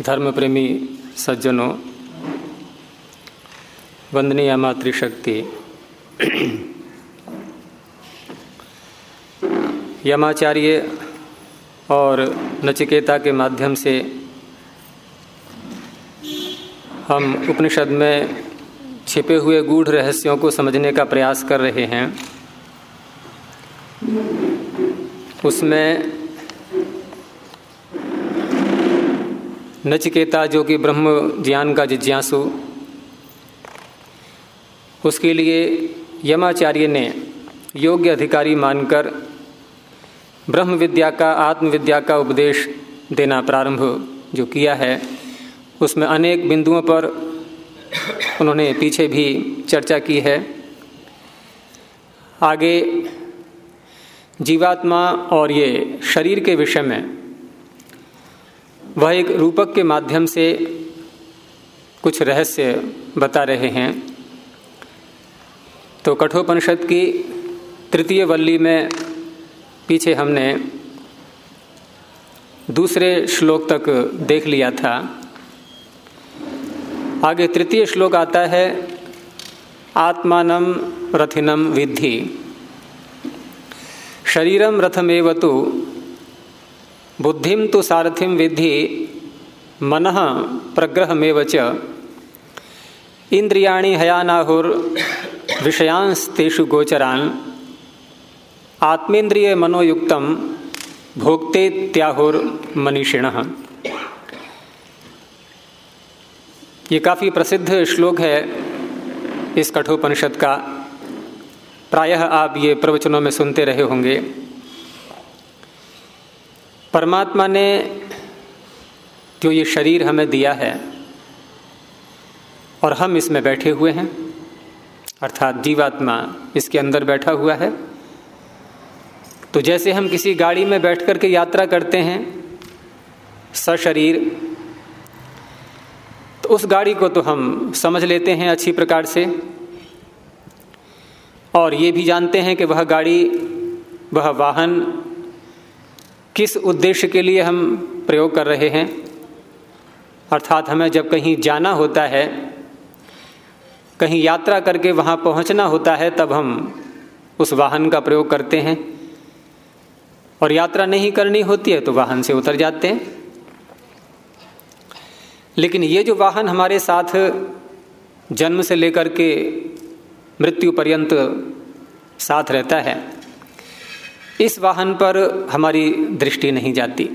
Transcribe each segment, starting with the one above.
धर्म प्रेमी सज्जनों, वंदनीय मातृशक्ति, यमाचार्य और नचिकेता के माध्यम से हम उपनिषद में छिपे हुए गूढ़ रहस्यों को समझने का प्रयास कर रहे हैं। उसमें नचिकेता जो कि ब्रह्म ज्ञान का जिज्ञासु, उसके लिए यमाचार्य ने योग्य अधिकारी मानकर ब्रह्म विद्या का आत्मविद्या का उपदेश देना प्रारंभ जो किया है, उसमें अनेक बिंदुओं पर उन्होंने पीछे भी चर्चा की है। आगे जीवात्मा और ये शरीर के विषय में वह एक रूपक के माध्यम से कुछ रहस्य बता रहे हैं। तो कठोपनिषद की तृतीय वल्ली में पीछे हमने दूसरे श्लोक तक देख लिया था। आगे तृतीय श्लोक आता है आत्मानम रथिनम विद्धि। शरीरम रथमेव तो बुद्धिम तो सारथिम विधि मन प्रग्रहमेव च इंद्रियाणि हयानाहुर विषयांस्तेषु गोचरान आत्मेन्द्रिय मनोयुक्त भोक्ते त्याहुर मनीषिण। ये काफ़ी प्रसिद्ध श्लोक है इस कठोपनिषद का। प्रायः आप ये प्रवचनों में सुनते रहे होंगे। परमात्मा ने जो ये शरीर हमें दिया है, और हम इसमें बैठे हुए हैं, अर्थात जीवात्मा इसके अंदर बैठा हुआ है तो जैसे हम किसी गाड़ी में बैठ कर के यात्रा करते हैं, सशरीर तो उस गाड़ी को तो हम समझ लेते हैं अच्छी प्रकार से, और ये भी जानते हैं कि वह गाड़ी, वह वाहन किस उद्देश्य के लिए हम प्रयोग कर रहे हैं? अर्थात हमें जब कहीं जाना होता है, कहीं यात्रा करके वहाँ पहुँचना होता है, तब हम उस वाहन का प्रयोग करते हैं। और यात्रा नहीं करनी होती है तो वाहन से उतर जाते हैं। लेकिन ये जो वाहन हमारे साथ जन्म से लेकर के मृत्यु पर्यंत साथ रहता है इस वाहन पर हमारी दृष्टि नहीं जाती।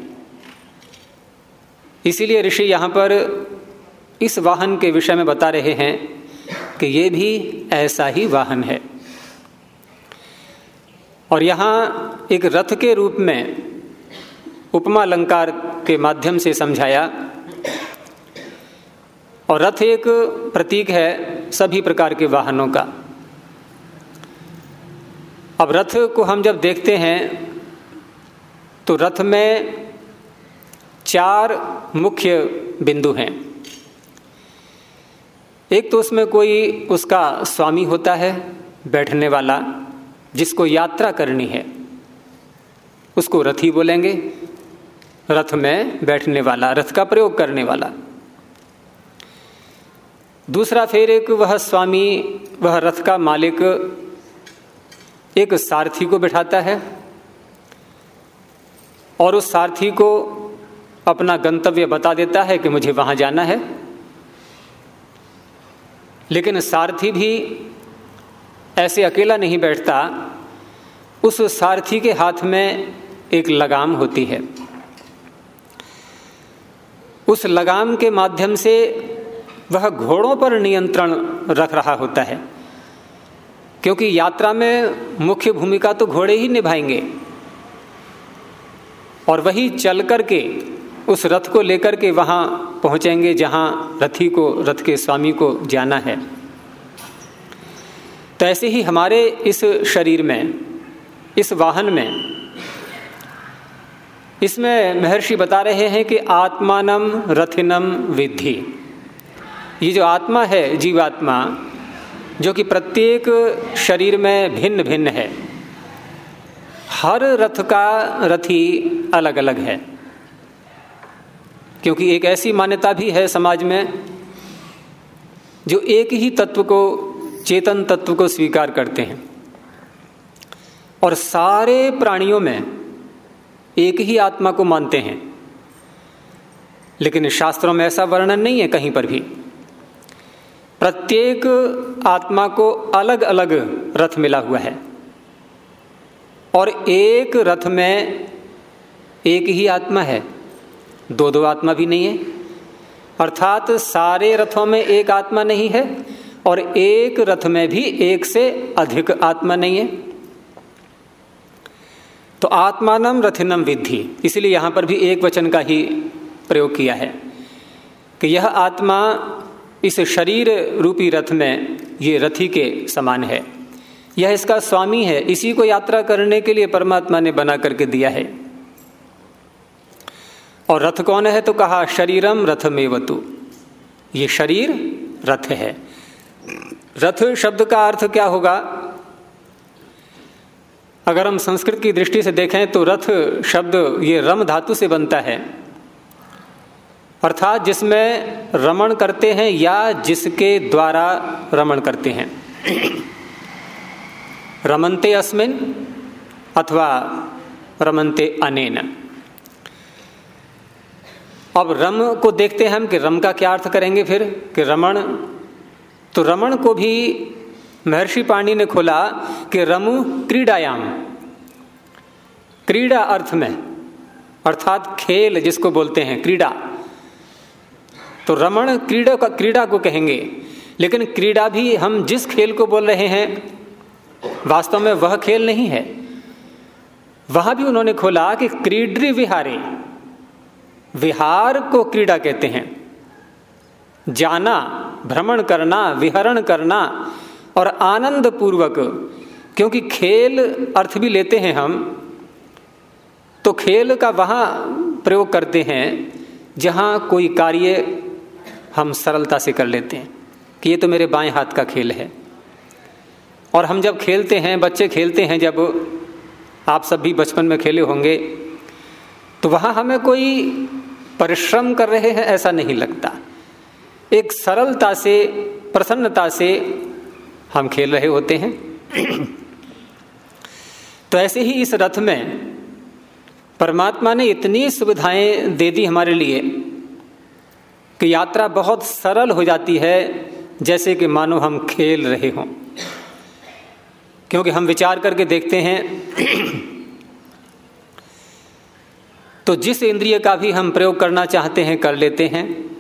इसीलिए ऋषि यहाँ पर इस वाहन के विषय में बता रहे हैं कि ये भी ऐसा ही वाहन है। और यहाँ एक रथ के रूप में उपमा अलंकार के माध्यम से समझाया, और रथ एक प्रतीक है सभी प्रकार के वाहनों का। अब रथ को हम जब देखते हैं तो रथ में चार मुख्य बिंदु हैं। एक तो उसमें कोई उसका स्वामी होता है, बैठने वाला, जिसको यात्रा करनी है। उसको रथी बोलेंगे। रथ में बैठने वाला, रथ का प्रयोग करने वाला। दूसरा फिर एक वह स्वामी, वह रथ का मालिक एक सारथी को बिठाता है और उस सारथी को अपना गंतव्य बता देता है कि मुझे वहाँ जाना है। लेकिन सारथी भी ऐसे अकेला नहीं बैठता, उस सारथी के हाथ में एक लगाम होती है। उस लगाम के माध्यम से वह घोड़ों पर नियंत्रण रख रहा होता है। क्योंकि यात्रा में मुख्य भूमिका तो घोड़े ही निभाएँगे। और वही चल करके, उस रथ को लेकर के वहाँ पहुँचेंगे जहाँ रथी को, रथ के स्वामी को जाना है। तो ऐसे ही हमारे इस शरीर में, इस वाहन में, इसमें महर्षि बता रहे हैं कि आत्मानम रथिनम विधि ये जो आत्मा है, जीवात्मा जो कि प्रत्येक शरीर में भिन्न भिन्न है। हर रथ का रथी अलग अलग है। क्योंकि एक ऐसी मान्यता भी है समाज में, जो एक ही तत्व को, चेतन तत्व को स्वीकार करते हैं। और सारे प्राणियों में एक ही आत्मा को मानते हैं। लेकिन शास्त्रों में ऐसा वर्णन नहीं है कहीं पर भी। प्रत्येक आत्मा को अलग अलग रथ मिला हुआ है। और एक रथ में एक ही आत्मा है। दो दो आत्मा भी नहीं है। अर्थात सारे रथों में एक आत्मा नहीं है और एक रथ में भी एक से अधिक आत्मा नहीं है। तो आत्मानम रथिनम विधि इसलिए यहाँ पर भी एक वचन का ही प्रयोग किया है कि यह आत्मा इस शरीर रूपी रथ में ये रथी के समान है। यह इसका स्वामी है। इसी को यात्रा करने के लिए परमात्मा ने बना करके दिया है। और रथ कौन है? तो कहा, शरीरम रथमेवतु। ये शरीर रथ है। रथ शब्द का अर्थ क्या होगा? अगर हम संस्कृत की दृष्टि से देखें तो रथ शब्द ये रम धातु से बनता है। अर्थात जिसमें रमण करते हैं या जिसके द्वारा रमण करते हैं। रमनते अस्मिन अथवा रमनते अनेन। अब रम को देखते हैं हम कि रम का क्या अर्थ करेंगे फिर, कि रमण। तो रमण को भी महर्षि पाणी ने खोला कि रमु क्रीडायाम। क्रीड़ा अर्थ में, अर्थात खेल जिसको बोलते हैं, क्रीड़ा। तो रमण क्रीड़ा का क्रीड़ा को कहेंगे। लेकिन क्रीड़ा भी हम जिस खेल को बोल रहे हैं, वास्तव में वह खेल नहीं है। वहाँ भी उन्होंने खोला कि क्रीड्री विहारे। विहार को क्रीड़ा कहते हैं। जाना, भ्रमण करना, विहरण करना और आनंद पूर्वक क्योंकि खेल अर्थ भी लेते हैं हम तो खेल का वहाँ प्रयोग करते हैं, जहाँ कोई कार्य हम सरलता से कर लेते हैं कि ये तो मेरे बाएँ हाथ का खेल है। और हम जब खेलते हैं, बच्चे खेलते हैं, जब आप सब भी बचपन में खेले होंगे तो वहाँ हमें कोई परिश्रम कर रहे हैं, ऐसा नहीं लगता। एक सरलता से, प्रसन्नता से हम खेल रहे होते हैं। तो ऐसे ही इस रथ में परमात्मा ने इतनी सुविधाएँ दे दी हमारे लिए कि यात्रा बहुत सरल हो जाती है, जैसे कि मानो हम खेल रहे हों। क्योंकि हम विचार करके देखते हैं तो जिस इंद्रिय का भी हम प्रयोग करना चाहते हैं, कर लेते हैं।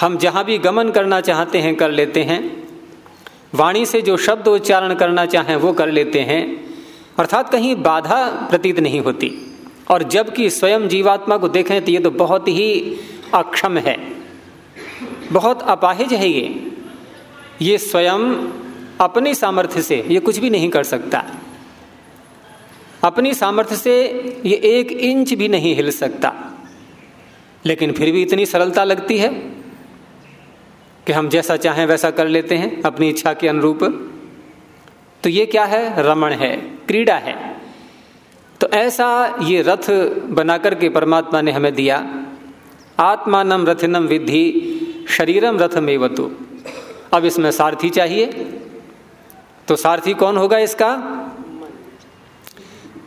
हम जहाँ भी गमन करना चाहते हैं, कर लेते हैं। वाणी से जो शब्द उच्चारण करना चाहें, वो कर लेते हैं। अर्थात कहीं बाधा प्रतीत नहीं होती। और जबकि स्वयं जीवात्मा को देखें तो ये तो बहुत ही अक्षम है। बहुत अपाहिज है ये। ये स्वयं अपनी सामर्थ्य से ये कुछ भी नहीं कर सकता। अपनी सामर्थ्य से ये एक इंच भी नहीं हिल सकता। लेकिन फिर भी इतनी सरलता लगती है कि हम जैसा चाहें वैसा कर लेते हैं अपनी इच्छा के अनुरूप। तो ये क्या है? रमण है, क्रीड़ा है। तो ऐसा ये रथ बनाकर के परमात्मा ने हमें दिया। आत्मानम रथिनम विधि शरीरम रथमेवतु। अब इसमें सारथी चाहिए। तो सारथी कौन होगा इसका?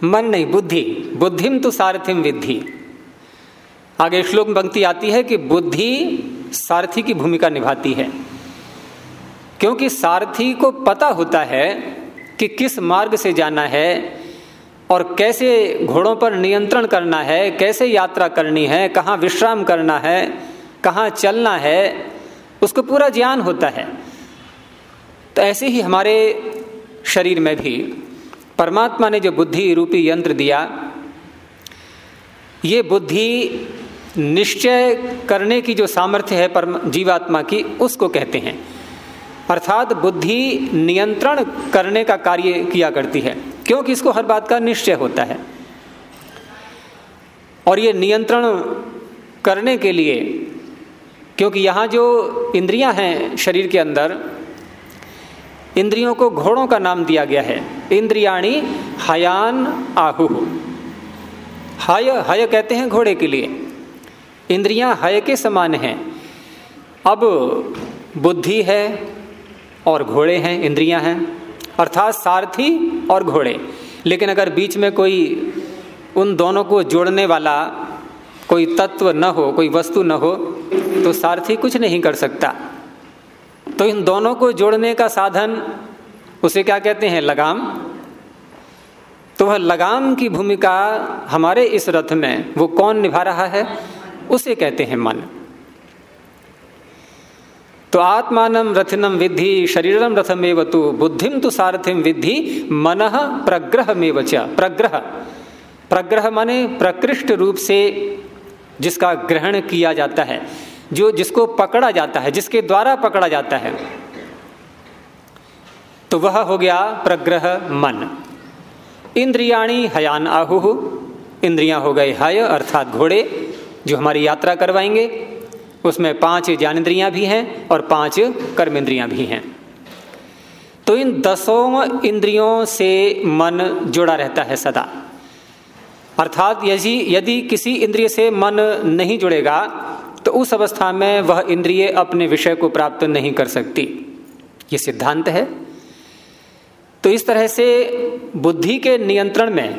मन नहीं, बुद्धि। बुद्धिम तो सारथिम विधि आगे श्लोक पंक्ति आती है कि बुद्धि सारथी की भूमिका निभाती है। क्योंकि सारथी को पता होता है कि किस मार्ग से जाना है और कैसे घोड़ों पर नियंत्रण करना है, कैसे यात्रा करनी है, कहाँ विश्राम करना है कहाँ चलना है, उसको पूरा ज्ञान होता है। तो ऐसे ही हमारे शरीर में भी परमात्मा ने जो बुद्धि रूपी यंत्र दिया, ये बुद्धि निश्चय करने की जो सामर्थ्य है परम जीवात्मा की, उसको कहते हैं। अर्थात बुद्धि नियंत्रण करने का कार्य किया करती है, क्योंकि इसको हर बात का निश्चय होता है। और ये नियंत्रण करने के लिए क्योंकि यहाँ जो इंद्रियाँ हैं शरीर के अंदर, इंद्रियों को घोड़ों का नाम दिया गया है। इंद्रियाणी हयान आहु। हय हय कहते हैं घोड़े के लिए। इंद्रियाँ हय के समान हैं। अब बुद्धि है और घोड़े हैं, इंद्रियाँ हैं, अर्थात सारथी और घोड़े। लेकिन अगर बीच में कोई, उन दोनों को जोड़ने वाला कोई तत्व न हो, कोई वस्तु न हो तो सारथी कुछ नहीं कर सकता। तो इन दोनों को जोड़ने का साधन, उसे क्या कहते हैं, लगाम? तो वह लगाम की भूमिका हमारे इस रथ में, वो कौन निभा रहा है? उसे कहते हैं मन। तो आत्मान रथिनम विद्धि शरीरम रथमेव तु बुद्धिम तो सारथिम विद्धि, मन प्रग्रह में प्रग्रह। प्रग्रह माने प्रकृष्ट रूप से जिसका ग्रहण किया जाता है, जो जिसको पकड़ा जाता है, जिसके द्वारा पकड़ा जाता है तो वह हो गया प्रग्रह मन। इंद्रियाणी हयान आहु, इंद्रियाँ हो गए हय, अर्थात घोड़े, जो हमारी यात्रा करवाएँगे। उसमें पाँच ज्ञानेन्द्रियाँ भी हैं और पाँच कर्मेंद्रियाँ भी हैं। तो इन दसों इंद्रियों से मन जुड़ा रहता है सदा। अर्थात यदि यदि किसी इंद्रिय से मन नहीं जुड़ेगा तो उस अवस्था में वह इंद्रिय अपने विषय को प्राप्त नहीं कर सकती। ये सिद्धांत है। तो इस तरह से बुद्धि के नियंत्रण में,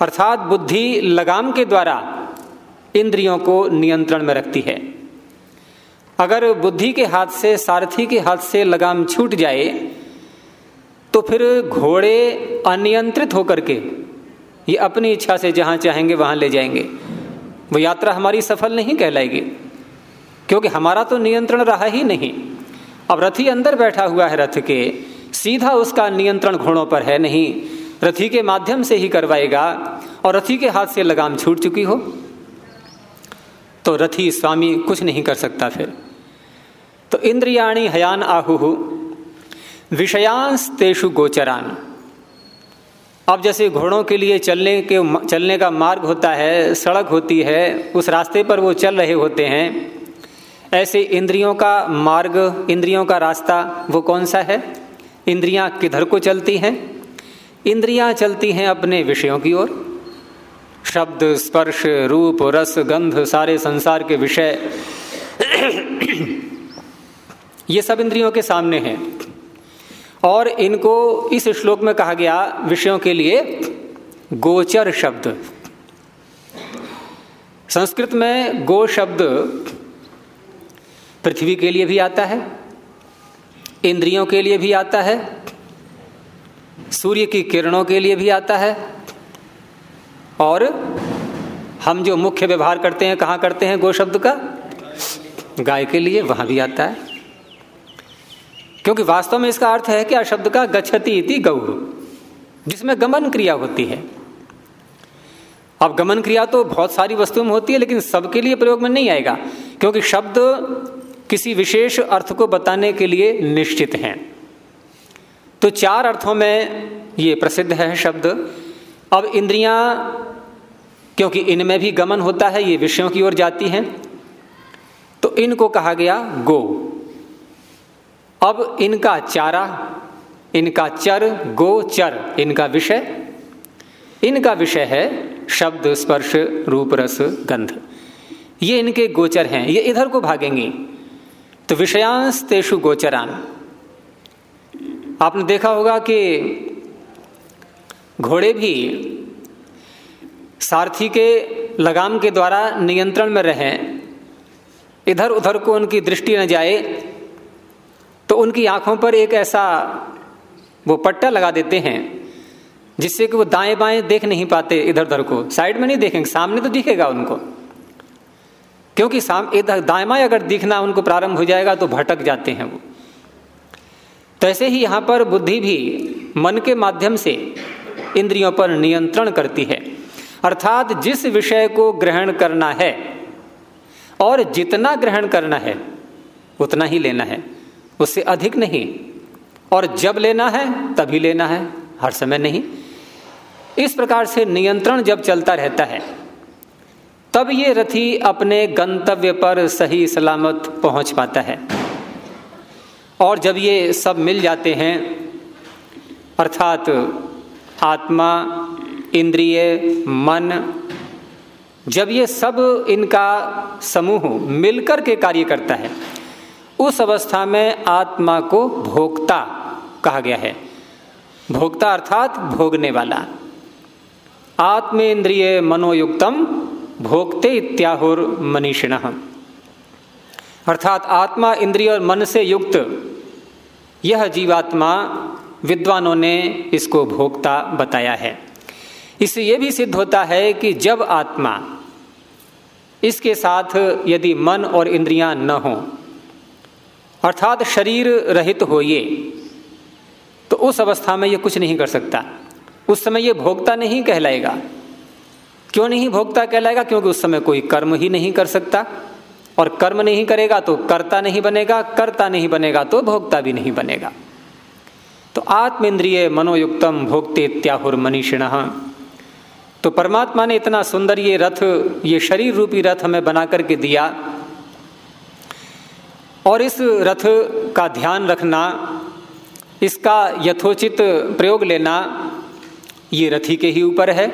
अर्थात बुद्धि लगाम के द्वारा इंद्रियों को नियंत्रण में रखती है। अगर बुद्धि के हाथ से, सारथी के हाथ से लगाम छूट जाए तो फिर घोड़े अनियंत्रित होकर के ये अपनी इच्छा से जहाँ चाहेंगे, वहाँ ले जाएँगे। वो यात्रा हमारी सफल नहीं कहलाएगी, क्योंकि हमारा तो नियंत्रण रहा ही नहीं। अब रथी अंदर बैठा हुआ है रथ के, सीधा उसका नियंत्रण घोड़ों पर है नहीं। रथी के माध्यम से ही करवाएगा, और रथी के हाथ से लगाम छूट चुकी हो। तो रथी स्वामी कुछ नहीं कर सकता फिर। तो इंद्रियाणी हयान आहु विषयांश तेषु गोचरान। अब जैसे घोड़ों के लिए चलने के चलने का मार्ग होता है, सड़क होती है, उस रास्ते पर वो चल रहे होते हैं। ऐसे इंद्रियों का मार्ग, इंद्रियों का रास्ता वो कौन सा है? इंद्रियाँ किधर को चलती हैं? इंद्रियाँ चलती हैं अपने विषयों की ओर। शब्द, स्पर्श, रूप, रस, गंध, सारे संसार के विषय। ये सब इंद्रियों के सामने हैं। और इनको इस श्लोक में कहा गया विषयों के लिए गोचर शब्द। संस्कृत में गो शब्द पृथ्वी के लिए भी आता है, इंद्रियों के लिए भी आता है, सूर्य की किरणों के लिए भी आता है, और हम जो मुख्य व्यवहार करते हैं, कहाँ करते हैं गो शब्द का? गाय के लिए, वहाँ भी आता है। क्योंकि वास्तव में इसका अर्थ है कि शब्द का गच्छति इति गौ जिसमें गमन क्रिया होती है। अब गमन क्रिया तो बहुत सारी वस्तुओं में होती है, लेकिन सबके लिए प्रयोग में नहीं आएगा, क्योंकि शब्द किसी विशेष अर्थ को बताने के लिए निश्चित हैं। तो चार अर्थों में ये प्रसिद्ध है शब्द। अब इंद्रियाँ, क्योंकि इनमें भी गमन होता है, ये विषयों की ओर जाती हैं तो इनको कहा गया गो। अब इनका चारा, इनका चर, गो चर, इनका विषय? इनका विषय है शब्द, स्पर्श, रूप, रस, गंध। ये इनके गोचर हैं, ये इधर को भागेंगे। तो विषयांश तेषु गोचरान। आपने देखा होगा कि घोड़े भी सारथी के लगाम के द्वारा नियंत्रण में रहें इधर उधर को उनकी दृष्टि न जाए तो उनकी आँखों पर एक ऐसा वो पट्टा लगा देते हैं, जिससे कि वो दाएँ बाएँ देख नहीं पाते इधर उधर को। साइड में नहीं देखेंगे, सामने तो दिखेगा उनको। क्योंकि साम, इधर दाएँ बाएँ अगर दिखना उनको प्रारंभ हो जाएगा तो भटक जाते हैं वो। तो ऐसे ही यहाँ पर बुद्धि भी मन के माध्यम से इंद्रियों पर नियंत्रण करती है। अर्थात जिस विषय को ग्रहण करना है, और जितना ग्रहण करना है, उतना ही लेना है। उससे अधिक नहीं। और जब लेना है, तभी लेना है, हर समय नहीं। इस प्रकार से नियंत्रण जब चलता रहता है, तब ये रथी अपने गंतव्य पर सही सलामत पहुँच पाता है। और जब ये सब मिल जाते हैं, अर्थात आत्मा, इंद्रिय, मन, जब ये सब इनका समूह मिलकर के कार्य करता है उस अवस्था में आत्मा को भोक्ता कहा गया है। भोक्ता अर्थात भोगने वाला। आत्मेन्द्रिय मनोयुक्तम भोक्ते इत्याहुर मनीषिण। अर्थात आत्मा, इंद्रिय और मन से युक्त यह जीवात्मा विद्वानों ने इसको भोक्ता बताया है। इससे यह भी सिद्ध होता है कि जब आत्मा इसके साथ यदि मन और इंद्रियाँ न हों अर्थात शरीर रहित हो ये तो उस अवस्था में ये कुछ नहीं कर सकता। उस समय ये भोक्ता नहीं कहलाएगा। क्यों नहीं भोक्ता कहलाएगा? क्योंकि उस समय कोई कर्म ही नहीं कर सकता। और कर्म नहीं करेगा तो कर्ता नहीं बनेगा, कर्ता नहीं बनेगा तो भोक्ता भी नहीं बनेगा। तो आत्मेंद्रिय मनोयुक्तम भोक्ते त्याहुर मनीषिण। तो परमात्मा ने इतना सुंदर ये रथ, ये शरीर रूपी रथ हमें बना करके दिया। और इस रथ का ध्यान रखना, इसका यथोचित प्रयोग लेना ये रथी के ही ऊपर है,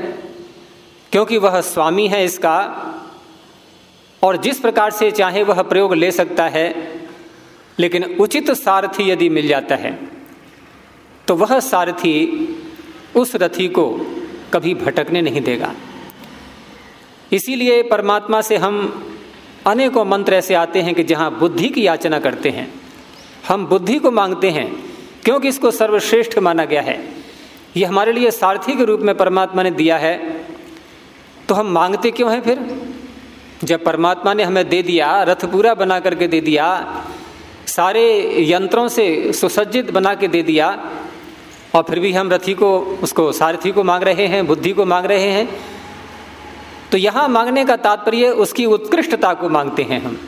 क्योंकि वह स्वामी है इसका, और जिस प्रकार से चाहे वह प्रयोग ले सकता है, लेकिन उचित सारथी यदि मिल जाता है तो वह सारथी उस रथी को कभी भटकने नहीं देगा। इसीलिए परमात्मा से हम अनेकों मंत्र ऐसे आते हैं कि जहाँ बुद्धि की याचना करते हैं। हम बुद्धि को मांगते हैं, क्योंकि इसको सर्वश्रेष्ठ माना गया है। ये हमारे लिए सारथी के रूप में परमात्मा ने दिया है। तो हम मांगते क्यों हैं फिर? जब परमात्मा ने हमें दे दिया, रथ पूरा बना करके दे दिया, सारे यंत्रों से सुसज्जित बना के दे दिया, और फिर भी हम रथी को, उसको सारथी को मांग रहे हैं, बुद्धि को मांग रहे हैं तो यहाँ मांगने का तात्पर्य उसकी उत्कृष्टता को मांगते हैं हम।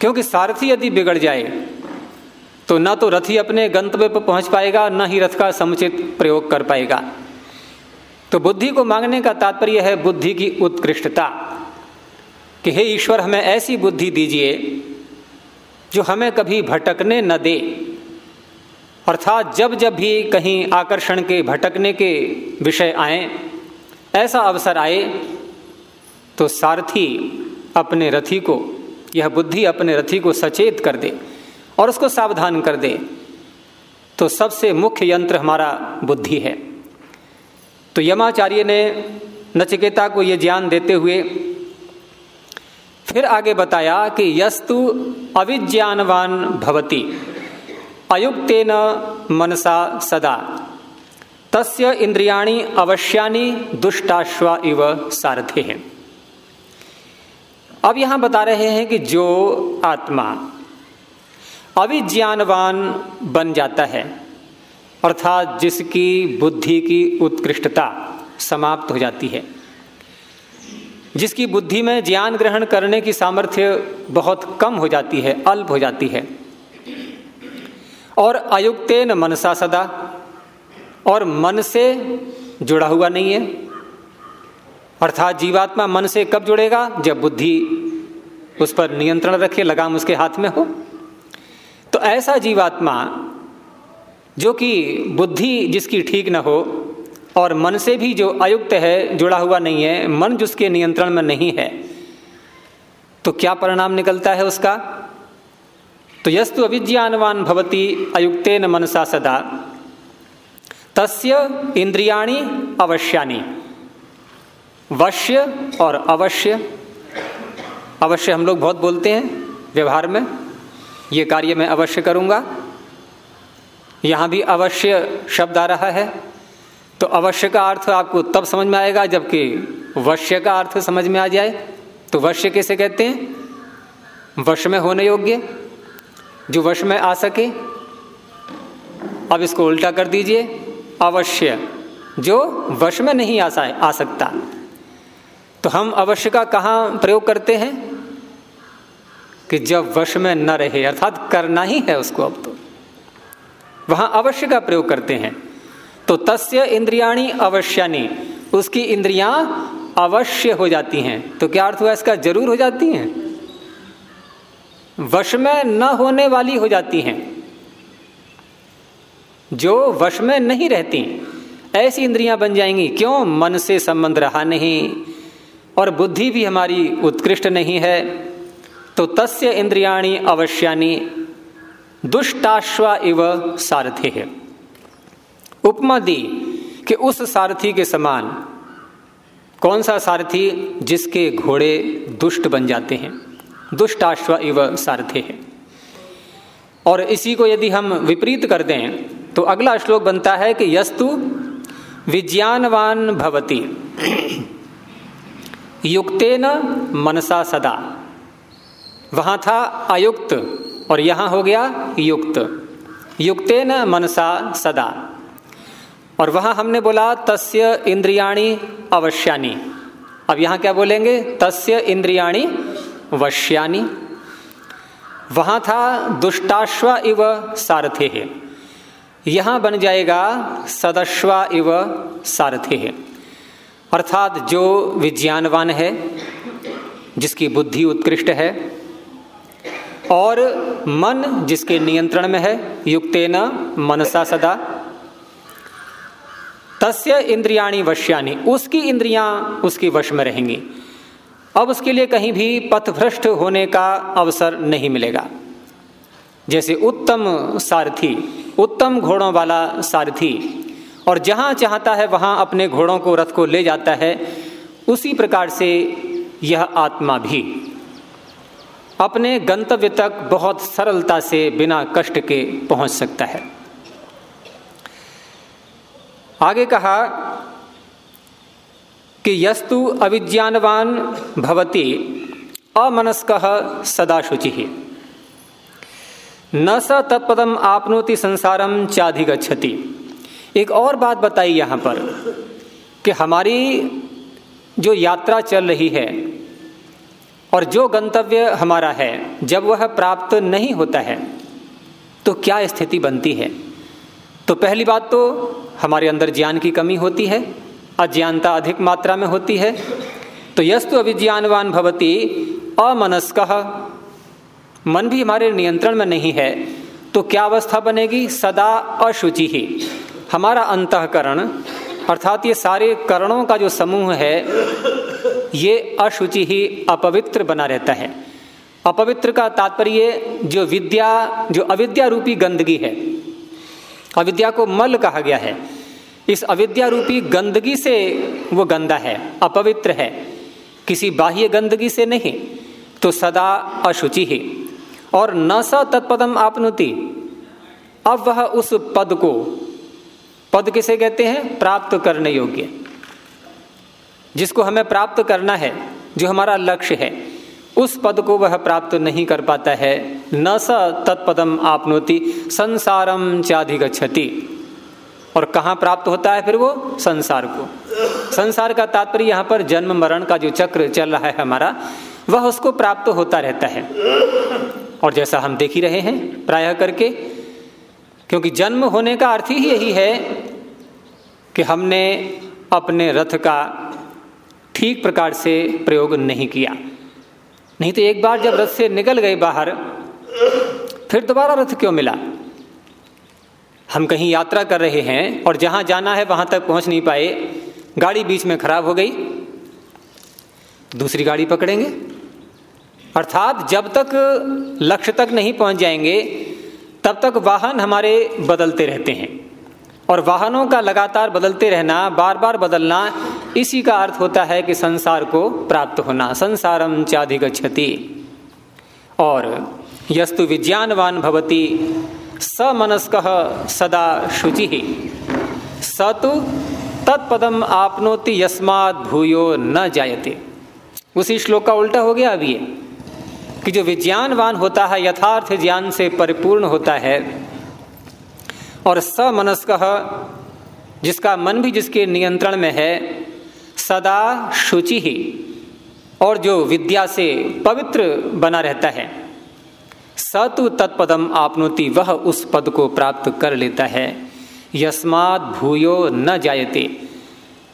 क्योंकि सारथी यदि बिगड़ जाए तो ना तो रथी अपने गंतव्य पर पहुँच पाएगा, न ही रथ का समुचित प्रयोग कर पाएगा। तो बुद्धि को मांगने का तात्पर्य है बुद्धि की उत्कृष्टता, कि हे ईश्वर, हमें ऐसी बुद्धि दीजिए, जो हमें कभी भटकने न दे। अर्थात जब जब भी कहीं आकर्षण के, भटकने के विषय आए ऐसा अवसर आए तो सारथी अपने रथी को, यह बुद्धि अपने रथी को सचेत कर दे और उसको सावधान कर दे। तो सबसे मुख्य यंत्र हमारा बुद्धि है। तो यमाचार्य ने नचिकेता को यह ज्ञान देते हुए फिर आगे बताया कि यस्तु अविज्ञानवान भवती, अयुक्तेन मनसा सदा। तस्य इंद्रियाणी अवश्यानी दुष्टाश्वा इव सारथे हैं। अब यहाँ बता रहे हैं कि जो आत्मा अविज्ञानवान बन जाता है, अर्थात जिसकी बुद्धि की उत्कृष्टता समाप्त हो जाती है, जिसकी बुद्धि में ज्ञान ग्रहण करने की सामर्थ्य बहुत कम हो जाती है, अल्प हो जाती है, और अयुक्तेन मनसा सदा और मन से जुड़ा हुआ नहीं है। अर्थात जीवात्मा मन से कब जुड़ेगा? जब बुद्धि उस पर नियंत्रण रखे, लगाम उसके हाथ में हो। तो ऐसा जीवात्मा, जो कि बुद्धि जिसकी ठीक न हो और मन से भी जो अयुक्त है, जुड़ा हुआ नहीं है, मन जिसके नियंत्रण में नहीं है तो क्या परिणाम निकलता है उसका? तो यस्तु अविज्ञानवान भवती अयुक्तेन मनसा सदा। तस्य इंद्रियाणी अवश्यानी। वश्य और अवश्य। अवश्य हम लोग बहुत बोलते हैं व्यवहार में। ये कार्य मैं अवश्य करूँगा। यहाँ भी अवश्य शब्द आ रहा है। तो अवश्य का अर्थ आपको तब समझ में आएगा जबकि वश्य का अर्थ समझ में आ जाए। तो वश्य कैसे कहते हैं? वश में होने योग्य। जो वश में आ सके। अब इसको उल्टा कर दीजिए। अवश्य। जो वश में नहीं आ आ सकता। तो हम अवश्य का कहाँ प्रयोग करते हैं? कि जब वश में न रहे, अर्थात करना ही है उसको अब तो। वहाँ अवश्य का प्रयोग करते हैं। तो तस्य इंद्रियाणी अवश्यानी, उसकी इंद्रियाँ अवश्य हो जाती हैं। तो क्या अर्थ हुआ इसका? ज़रूर हो जाती हैं। वश में न होने वाली हो जाती हैं। जो वश में नहीं रहती, ऐसी इंद्रियाँ बन जाएँगी। क्यों? मन से संबंध रहा नहीं, और बुद्धि भी हमारी उत्कृष्ट नहीं है। तो तस्य इंद्रियाणी अवश्यानी दुष्टाश्वा इव सारथे है। उपमा दी कि उस सारथी के समान कौन सा सारथी जिसके घोड़े दुष्ट बन जाते हैं? दुष्टाश्व इव सारथे है। और इसी को यदि हम विपरीत कर दें तो अगला श्लोक बनता है कि यस्तु विज्ञानवान भवती। युक्तेन मनसा सदा। वहाँ था अयुक्त और यहाँ हो गया युक्त। युक्तेन मनसा सदा। और वहाँ हमने बोला तस्य इंद्रियाणी अवश्यानी। अब यहाँ क्या बोलेंगे? तस्य इंद्रियाणी वश्यानी। वहाँ था दुष्टाश्वा इव सारथे। है यहाँ बन जाएगा सदश्वा इव सारथे। है अर्थात जो विज्ञानवान है, जिसकी बुद्धि उत्कृष्ट है, और मन जिसके नियंत्रण में है, युक्तेन मनसा सदा। तस्य इंद्रियाणी वश्यानी, उसकी इंद्रियाँ उसकी वश में रहेंगी। अब उसके लिए कहीं भी पथभ्रष्ट होने का अवसर नहीं मिलेगा। जैसे उत्तम सारथी उत्तम घोड़ों वाला सारथी। और जहाँ चाहता है, वहाँ अपने घोड़ों को, रथ को ले जाता है। उसी प्रकार से यह आत्मा भी। अपने गंतव्य तक बहुत सरलता से बिना कष्ट के पहुँच सकता है। आगे कहा कि यस्तु अविज्ञानवान भवती, अमनस्क सदा शुचि। न स तत्पदम आपनोति संसारम चाधिगछति एक और बात बताई यहाँ पर, कि हमारी जो यात्रा चल रही है और जो गंतव्य हमारा है, जब वह प्राप्त नहीं होता है तो क्या स्थिति बनती है? तो पहली बात तो हमारे अंदर ज्ञान की कमी होती है, अज्ञानता अधिक मात्रा में होती है तो यस्तु अभिज्ञानवान भवती अमनस्क। मन भी हमारे नियंत्रण में नहीं है तो क्या अवस्था बनेगी? सदा अशुचि ही। हमारा अंतकरण, अर्थात ये सारे करणों का जो समूह है, ये अशुचि ही अपवित्र बना रहता है। अपवित्र का तात्पर्य जो विद्या, जो अविद्या रूपी गंदगी है, अविद्या को मल कहा गया है। इस अविद्या रूपी गंदगी से वो गंदा है, अपवित्र है। किसी बाह्य गंदगी से नहीं तो सदा अशुचि ही। और न स तत्पदम आपनुति। अब वह उस पद को, पद किसे कहते हैं? प्राप्त करने योग्य। जिसको हमें प्राप्त करना है, जो हमारा लक्ष्य है, उस पद को वह प्राप्त नहीं कर पाता है। न स तत्पदम आपनोति, संसारम चाधिगछति और कहाँ प्राप्त होता है फिर वो? संसार को। संसार का तात्पर्य यहाँ पर जन्म मरण का जो चक्र चल रहा है हमारा, वह उसको प्राप्त होता रहता है। और जैसा हम देख ही रहे हैं प्रायः करके, क्योंकि जन्म होने का अर्थ ही यही है कि हमने अपने रथ का ठीक प्रकार से प्रयोग नहीं किया। नहीं तो एक बार जब रथ से निकल गए बाहर, फिर दोबारा रथ क्यों मिला? हम कहीं यात्रा कर रहे हैं और जहाँ जाना है वहाँ तक पहुँच नहीं पाए, गाड़ी बीच में खराब हो गई। दूसरी गाड़ी पकड़ेंगे। अर्थात जब तक लक्ष्य तक नहीं पहुँच जाएँगे, तब तक वाहन हमारे बदलते रहते हैं। और वाहनों का लगातार बदलते रहना बार बार बदलना, इसी का अर्थ होता है कि संसार को प्राप्त होना। संसारम चाधिगछति और यस्तु विज्ञानवान भवती, समनस्क सदा शुचि। स तो तत्पदम आपनोति यस्मात् भूयो न जायते। उसी श्लोक का उल्टा हो गया अभी कि जो विज्ञानवान होता है, यथार्थ ज्ञान से परिपूर्ण होता है और समनस्क जिसका मन भी जिसके नियंत्रण में है, सदा शुचि ही और जो विद्या से पवित्र बना रहता है, सतु तत्पदम आपनोति, वह उस पद को प्राप्त कर लेता है। यस्मात् भूयो न जायते,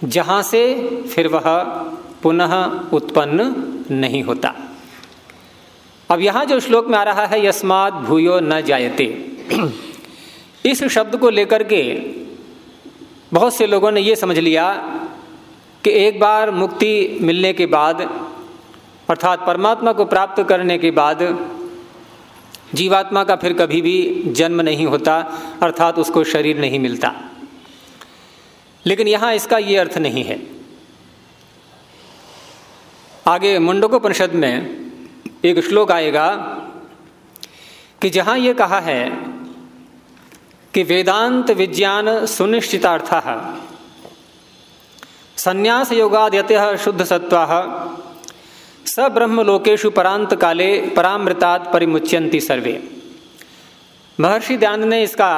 जहाँ से फिर वह पुनः उत्पन्न नहीं होता। अब यहाँ जो श्लोक में आ रहा है, यस्मात भूयो न जायते। इस शब्द को लेकर के बहुत से लोगों ने ये समझ लिया कि एक बार मुक्ति मिलने के बाद, अर्थात परमात्मा को प्राप्त करने के बाद, जीवात्मा का फिर कभी भी जन्म नहीं होता, अर्थात उसको शरीर नहीं मिलता। लेकिन यहाँ इसका ये अर्थ नहीं है। आगे मुंडकोपनिषद में एक श्लोक आएगा कि जहाँ ये कहा है कि वेदांत विज्ञान सुनिश्चितार्थ, संन्यास योगाद्यत शुद्ध सत्वा स ब्रह्म लोकेशु परांत काले परामृतात् परिमुच्यंती सर्वे। महर्षि दयानंद ने इसका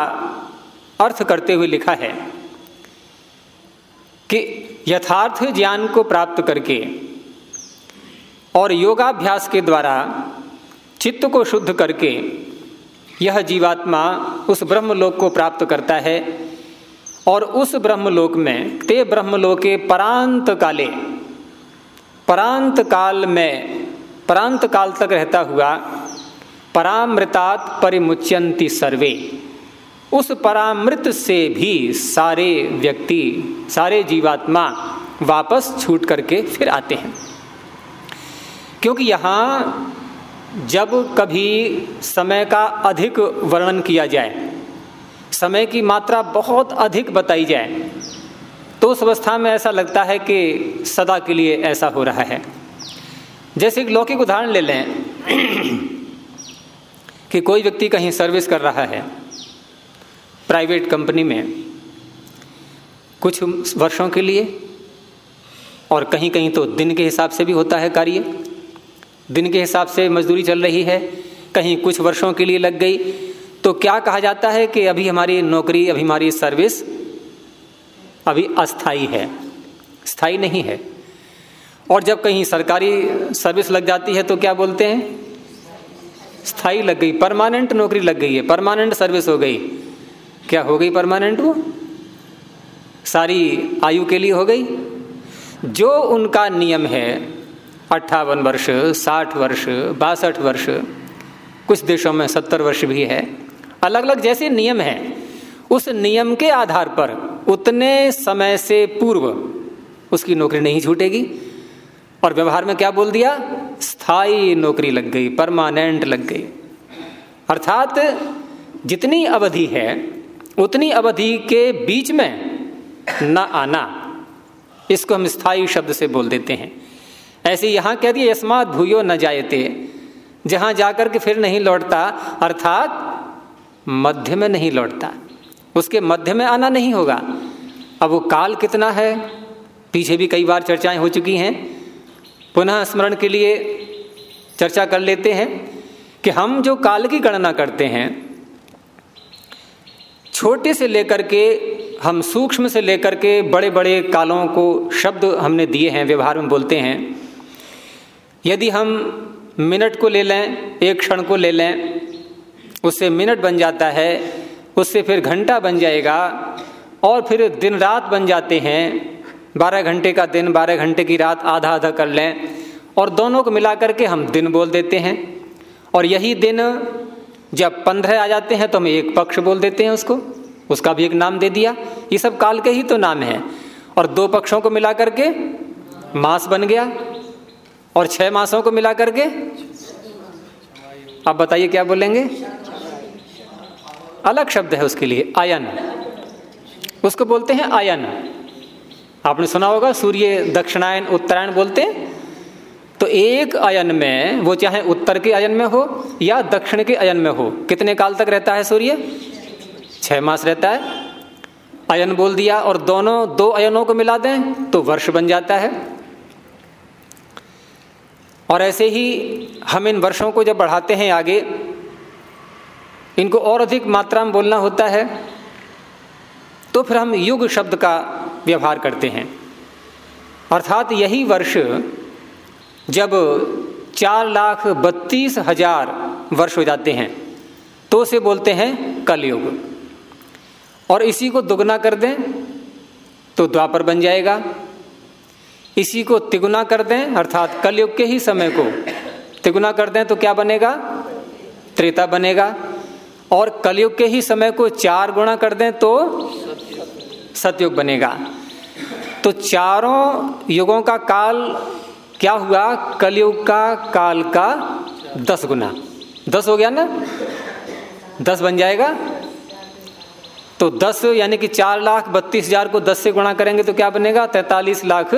अर्थ करते हुए लिखा है कि यथार्थ ज्ञान को प्राप्त करके और योगाभ्यास के द्वारा चित्त को शुद्ध करके यह जीवात्मा उस ब्रह्मलोक को प्राप्त करता है और उस ब्रह्मलोक में, ते ब्रह्मलोके परांत काले परांत काल में परांत काल तक रहता हुआ परामृतात परिमुच्यंती सर्वे। उस परामृत से भी सारे व्यक्ति, सारे जीवात्मा वापस छूट करके फिर आते हैं। क्योंकि यहाँ जब कभी समय का अधिक वर्णन किया जाए, समय की मात्रा बहुत अधिक बताई जाए तो उस अवस्था में ऐसा लगता है कि सदा के लिए ऐसा हो रहा है। जैसे एक लौकिक उदाहरण ले लें कि कोई व्यक्ति कहीं सर्विस कर रहा है, प्राइवेट कंपनी में, कुछ वर्षों के लिए, और कहीं कहीं तो दिन के हिसाब से भी होता है कार्य। दिन के हिसाब से मजदूरी चल रही है, कहीं कुछ वर्षों के लिए लग गई। तो क्या कहा जाता है कि अभी हमारी नौकरी, अभी हमारी सर्विस अभी अस्थाई है? स्थायी नहीं है। और जब कहीं सरकारी सर्विस लग जाती है तो क्या बोलते हैं? स्थायी लग गई, परमानेंट नौकरी लग गई है, परमानेंट सर्विस हो गई। क्या हो गई परमानेंट वो? सारी आयु के लिए हो गई। जो उनका नियम है अट्ठावन वर्ष, साठ वर्ष, बासठ वर्ष, कुछ देशों में सत्तर वर्ष भी है। अलग अलग जैसे नियम है, उस नियम के आधार पर उतने समय से पूर्व उसकी नौकरी नहीं छूटेगी। और व्यवहार में क्या बोल दिया? स्थायी नौकरी लग गई परमानेंट लग गई। अर्थात जितनी अवधि है, उतनी अवधि के बीच में न आना, इसको हम स्थायी शब्द से बोल देते हैं। ऐसे यहाँ कह दिए यस्मात भूयो न जायते। जहाँ जाकर के फिर नहीं लौटता, अर्थात मध्य में नहीं लौटता। उसके मध्य में आना नहीं होगा। अब वो काल कितना है? पीछे भी कई बार चर्चाएँ हो चुकी हैं। पुनः स्मरण के लिए चर्चा कर लेते हैं कि हम जो काल की गणना करते हैं, छोटे से लेकर के, हम सूक्ष्म से लेकर के बड़े बड़े कालों को शब्द हमने दिए हैं, व्यवहार में बोलते हैं। यदि हम मिनट को ले लें, एक क्षण को ले लें, उससे मिनट बन जाता है, उससे फिर घंटा बन जाएगा, और फिर दिन रात बन जाते हैं, बारह घंटे का दिन, बारह घंटे की रात आधा आधा कर लें, और दोनों को मिला करके हम दिन बोल देते हैं। और यही दिन जब पंद्रह आ जाते हैं तो हम एक पक्ष बोल देते हैं उसको। उसका भी एक नाम दे दिया। ये सब काल के ही तो नाम है। और दो पक्षों को मिला करके मास बन गया। और छह मासों को मिला करके? आप बताइए क्या बोलेंगे? अलग शब्द है उसके लिए, आयन। उसको बोलते हैं आयन। आपने सुना होगा, सूर्य दक्षिणायन, उत्तरायण बोलते हैं? तो एक अयन में, वो चाहे उत्तर के अयन में हो या दक्षिण के अयन में हो, कितने काल तक रहता है सूर्य? छह मास रहता है। अयन बोल दिया और दोनों, दो अयनों को मिला दें तो वर्ष बन जाता है। और ऐसे ही हम इन वर्षों को जब बढ़ाते हैं आगे, इनको और अधिक मात्रा में बोलना होता है तो फिर हम युग शब्द का व्यवहार करते हैं। अर्थात यही वर्ष जब चार लाख बत्तीस हज़ार वर्ष हो जाते हैं तो उसे बोलते हैं कलयुग। और इसी को दुगना कर दें तो द्वापर बन जाएगा। इसी को तिगुना कर दें, अर्थात कलयुग के ही समय को। तिगुना कर दें तो क्या बनेगा? त्रेता बनेगा। और कलयुग के ही समय को चार गुणा कर दें तो सतयुग बनेगा। तो चारों युगों का काल क्या हुआ? कलयुग का काल का दस गुना। दस हो गया ना? दस बन जाएगा। तो दस यानी कि चार लाख बत्तीस हज़ार को दस से गुणा करेंगे तो क्या बनेगा? तैतालीस लाख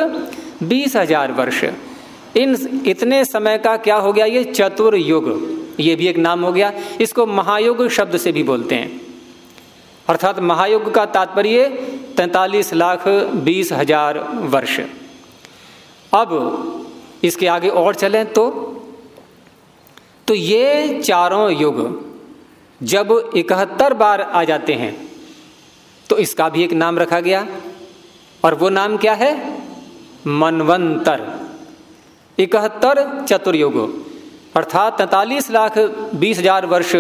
बीस हज़ार वर्ष। इन इतने समय का क्या हो गया? ये चतुर्युग ये भी एक नाम हो गया। इसको महायुग शब्द से भी बोलते हैं। अर्थात महायुग का तात्पर्य तैतालीस लाख बीस हज़ार वर्ष। अब इसके आगे और चलें तो। तो ये चारों युग जब इकहत्तर बार आ जाते हैं तो इसका भी एक नाम रखा गया। और वो नाम क्या है? मनवंतर। इकहत्तर चतुर्युग अर्थात तैतालीस लाख बीस हज़ार वर्ष।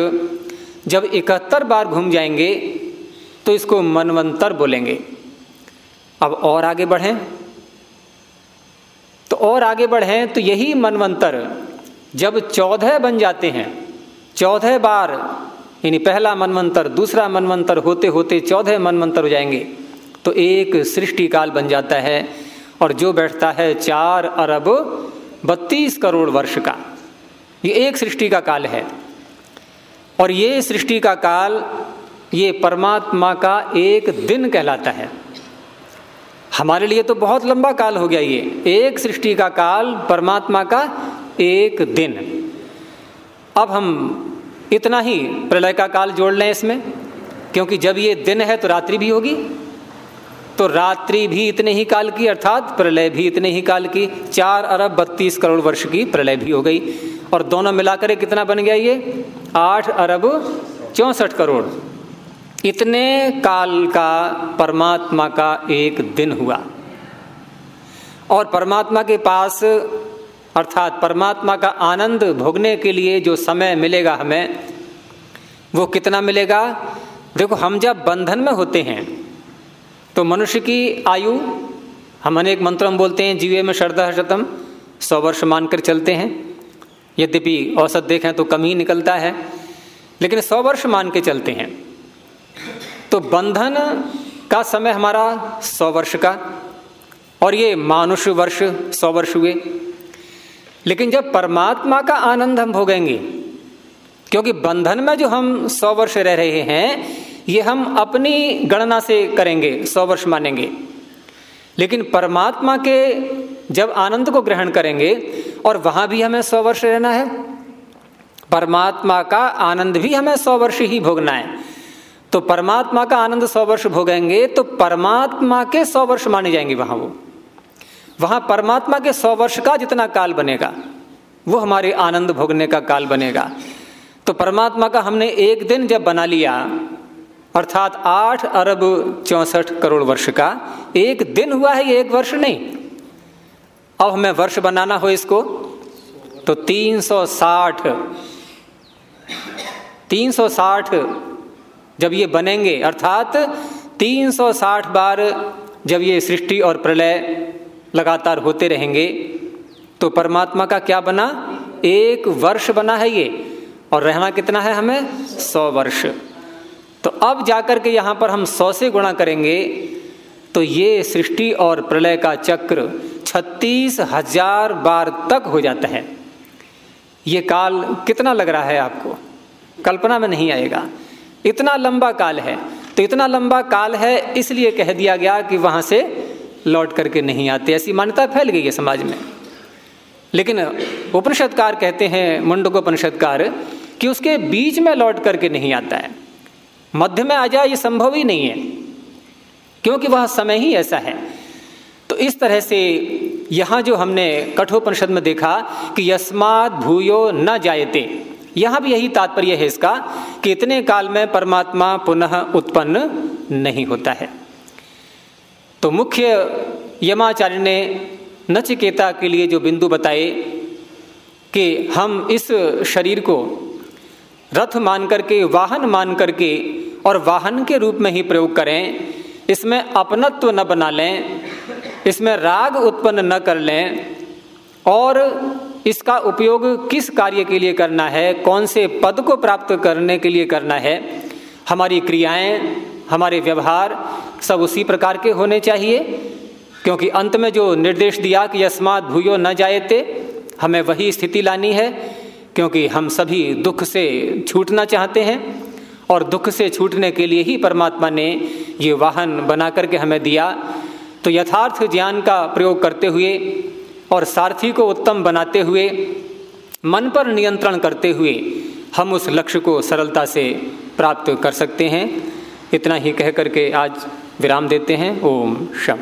जब इकहत्तर बार घूम जाएँगे तो इसको मनवंतर बोलेंगे। अब और आगे बढ़ें। तो और आगे बढ़ें तो यही मनवंतर। जब चौदह बन जाते हैं, चौदह बार, यानी पहला मनवंतर, दूसरा मनवंतर होते होते चौदह मनवंतर हो जाएँगे तो एक सृष्टि काल बन जाता है। और जो बैठता है चार अरब बत्तीस करोड़ वर्ष का। ये एक सृष्टि का काल है। और ये सृष्टि का काल ये परमात्मा का एक दिन कहलाता है। हमारे लिए तो बहुत लंबा काल हो गया ये। एक सृष्टि का काल, परमात्मा का एक दिन। अब हम इतना ही प्रलय का काल जोड़ लें इसमें, क्योंकि जब ये दिन है तो रात्रि भी होगी। तो रात्रि भी इतने ही काल की, अर्थात प्रलय भी इतने ही काल की, चार अरब बत्तीस करोड़ वर्ष की प्रलय भी हो गई। और दोनों मिलाकर कितना बन गया ये? आठ अरब चौसठ करोड़। इतने काल का परमात्मा का एक दिन हुआ। और परमात्मा के पास, अर्थात परमात्मा का आनंद भोगने के लिए जो समय मिलेगा हमें, वो कितना मिलेगा? देखो, हम जब बंधन में होते हैं तो मनुष्य की आयु, हम अनेक मंत्रों में बोलते हैं, जीवे में श्रद्धा शतम सौ वर्ष मानकर चलते हैं। यद्यपि औसत देखें तो कम ही निकलता है, लेकिन सौ वर्ष मान के चलते हैं। तो बंधन का समय हमारा सौ वर्ष का, और ये मानुष वर्ष सौ वर्ष हुए। लेकिन जब परमात्मा का आनंद हम भोगेंगे, क्योंकि बंधन में जो हम सौ वर्ष रह रहे हैं ये हम अपनी गणना से करेंगे, सौ वर्ष मानेंगे। लेकिन परमात्मा के जब आनंद को ग्रहण करेंगे, और वहाँ भी हमें सौ वर्ष रहना है, परमात्मा का आनंद भी हमें सौ वर्ष ही भोगना है। तो परमात्मा का आनंद सौ वर्ष भोगेंगे तो परमात्मा के सौ वर्ष माने जाएँगे वहाँ वो। वहाँ परमात्मा के सौ वर्ष का जितना काल बनेगा, वो हमारे आनंद भोगने का काल बनेगा। तो परमात्मा का हमने एक दिन जब बना लिया अर्थात आठ अरब चौसठ करोड़ वर्ष का, एक दिन हुआ है ये एक वर्ष नहीं। अब हमें वर्ष बनाना हो इसको तो तीन सौ साठ, तीन सौ साठ जब ये बनेंगे, अर्थात तीन सौ साठ बार जब ये सृष्टि और प्रलय लगातार होते रहेंगे तो परमात्मा का क्या बना? एक वर्ष बना है ये, और रहना कितना है हमें? सौ वर्ष। तो अब जाकर के यहाँ पर हम सौ से गुणा करेंगे तो ये सृष्टि और प्रलय का चक्र छत्तीस हज़ार बार तक हो जाता है। ये काल कितना लग रहा है आपको? कल्पना में नहीं आएगा। इतना लंबा काल है। तो इतना लंबा काल है, इसलिए कह दिया गया कि वहाँ से लौट करके नहीं आते। ऐसी मान्यता फैल गई है समाज में। लेकिन उपनिषदकार कहते हैं, मुंडकोपनिषदकार, कि उसके बीच में लौट करके नहीं आता है। मध्य में आ जाए, ये संभव ही नहीं है। क्योंकि वह समय ही ऐसा है। तो इस तरह से यहाँ जो हमने कठोपनिषद में देखा कि यस्मात भूयो न जायते। यहाँ भी यही तात्पर्य है इसका कि इतने काल में परमात्मा पुनः उत्पन्न नहीं होता है। तो मुख्य यमाचार्य ने नचिकेता के लिए जो बिंदु बताए कि हम इस शरीर को रथ मान करके, वाहन मान करके और वाहन के रूप में ही प्रयोग करें। इसमें अपनत्व न बना लें, इसमें राग उत्पन्न न कर लें और इसका उपयोग किस कार्य के लिए करना है, कौन से पद को प्राप्त करने के लिए करना है, हमारी क्रियाएँ, हमारे व्यवहार सब उसी प्रकार के होने चाहिए। क्योंकि अंत में जो निर्देश दिया कि यस्मात भूयो न जायते, हमें वही स्थिति लानी है। क्योंकि हम सभी दुख से छूटना चाहते हैं और दुख से छूटने के लिए ही परमात्मा ने ये वाहन बना करके हमें दिया। तो यथार्थ ज्ञान का प्रयोग करते हुए और सारथी को उत्तम बनाते हुए, मन पर नियंत्रण करते हुए हम उस लक्ष्य को सरलता से प्राप्त कर सकते हैं। इतना ही कह करके आज विराम देते हैं। ओम शम